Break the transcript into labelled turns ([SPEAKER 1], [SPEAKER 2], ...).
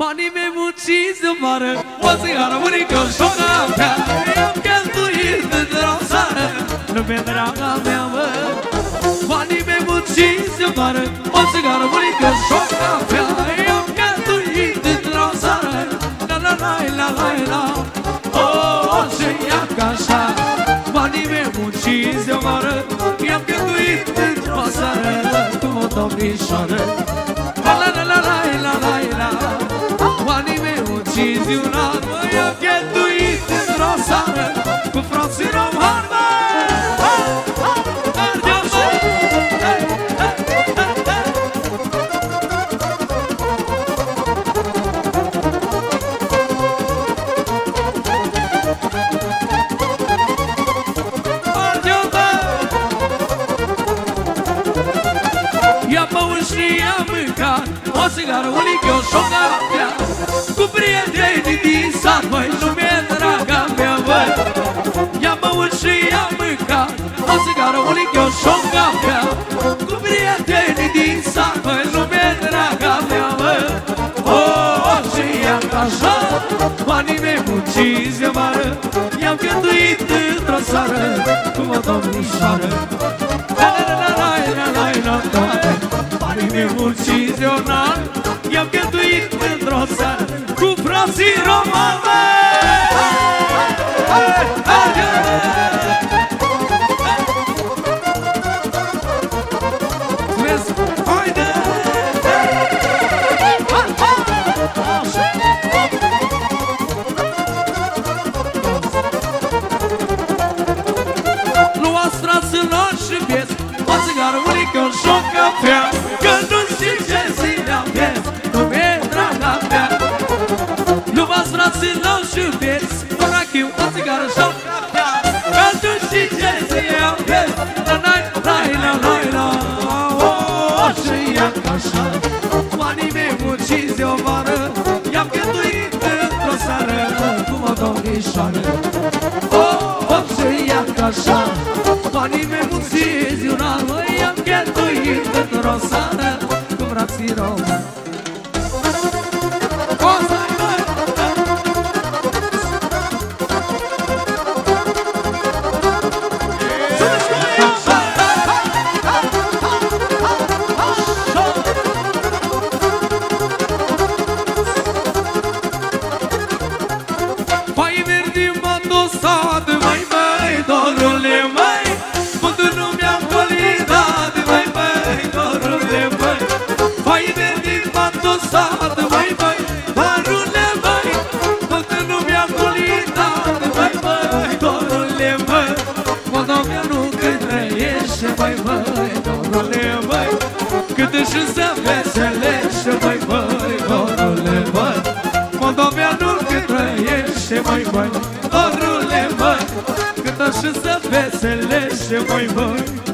[SPEAKER 1] Banii mei munciți de vară O țigară mânică și o cafea I-am cheltuit într-o seară Lume draga mea, mă. Banii mei munciți de vară O țigară mânică și o cafea I-am cheltuit într-o seară La la la la la la. Oh, ce ia ca așa. Banii mei munciți de vară I-am cheltuit într-o seară Cu o domnișoară vizionat Mă i-a ghetuit într-o seară Cu frații romani, mă Mergeam, mă o țigară, un lichior și o cafea Cu prietenii din sat, măi, lume draga mea, băi Ia băut și ia mâncat O țigară, un lichior și o cafea Cu prietenii din sat, măi, lume draga mea, băi Oh, oh, și ia ca așa Banii mei munciți de vară I-am cheltuit într-o seară Cum o domnișoară La la la la la la la la la primul cizional I-am cheltuit într-o seară Cu frații romane. Luați straților și vieți O țigară, un licor și o cafea Luați fraților și vieți Un rachiu, o țigară și o cafea Că nu știi ce zile am vieți La la la la la la. Oh, și ia ca așa. Banii mei munciți de o vară I-am cheltuit într-o seară Cum o domnișoară. Oh, oh, ce ia ca așa. Banii mei munciți de un an Măi, i-am cheltuit într-o seară Cum frații romani Mai, mai, Dorule, mai, cât așa să veselește, mai mai.